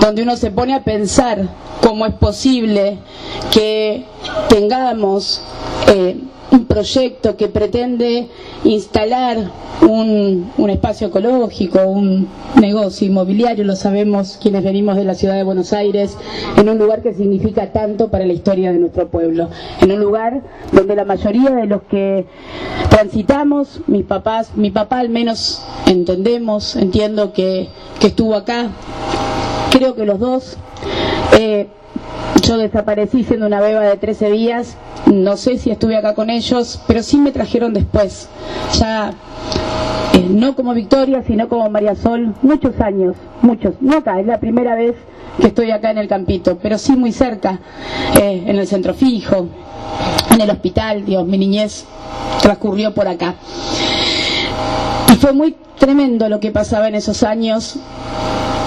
donde uno se pone a pensar cómo es posible que tengamos eh, un proyecto que pretende instalar un, un, espacio ecológico, un negocio inmobiliario, lo sabemos quienes venimos de la ciudad de Buenos Aires, en un lugar que significa tanto para la historia de nuestro pueblo, en un lugar donde la mayoría de los que transitamos, mis papás, mi papá al menos entendemos, entiendo que, que estuvo acá, creo que los dos, eh, yo desaparecí siendo una beba de 13 días, no sé si estuve acá con ellos, pero sí me trajeron después, ya eh, no como Victoria, sino como María Sol, muchos años, muchos, no acá, es la primera vez que estoy acá en el campito, pero sí muy cerca, eh, en el centro fijo, en el hospital, Dios, mi niñez transcurrió por acá. Y fue muy tremendo lo que pasaba en esos años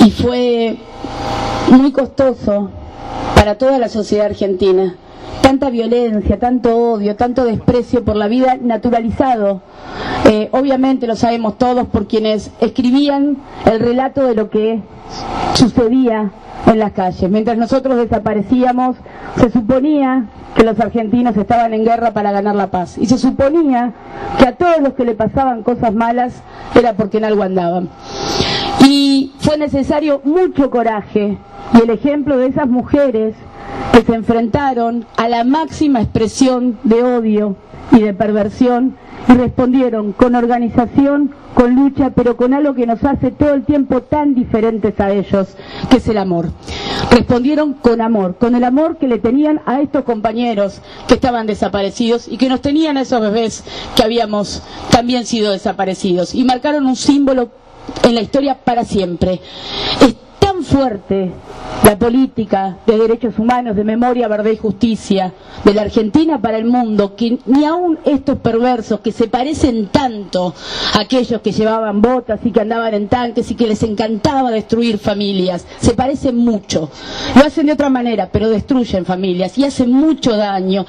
y fue muy costoso para toda la sociedad argentina. Tanta violencia, tanto odio, tanto desprecio por la vida naturalizado. Eh, obviamente lo sabemos todos por quienes escribían el relato de lo que sucedía en las calles. Mientras nosotros desaparecíamos, se suponía que los argentinos estaban en guerra para ganar la paz. Y se suponía que a todos los que le pasaban cosas malas era porque en algo andaban. Y fue necesario mucho coraje y el ejemplo de esas mujeres que se enfrentaron a la máxima expresión de odio y de perversión y respondieron con organización, con lucha, pero con algo que nos hace todo el tiempo tan diferentes a ellos, que es el amor. Respondieron con amor, con el amor que le tenían a estos compañeros que estaban desaparecidos y que nos tenían a esos bebés que habíamos también sido desaparecidos y marcaron un símbolo en la historia para siempre. Es tan fuerte la política de derechos humanos, de memoria, verdad y justicia de la Argentina para el mundo, que ni aun estos perversos que se parecen tanto a aquellos que llevaban botas y que andaban en tanques y que les encantaba destruir familias, se parecen mucho. Lo hacen de otra manera, pero destruyen familias y hacen mucho daño.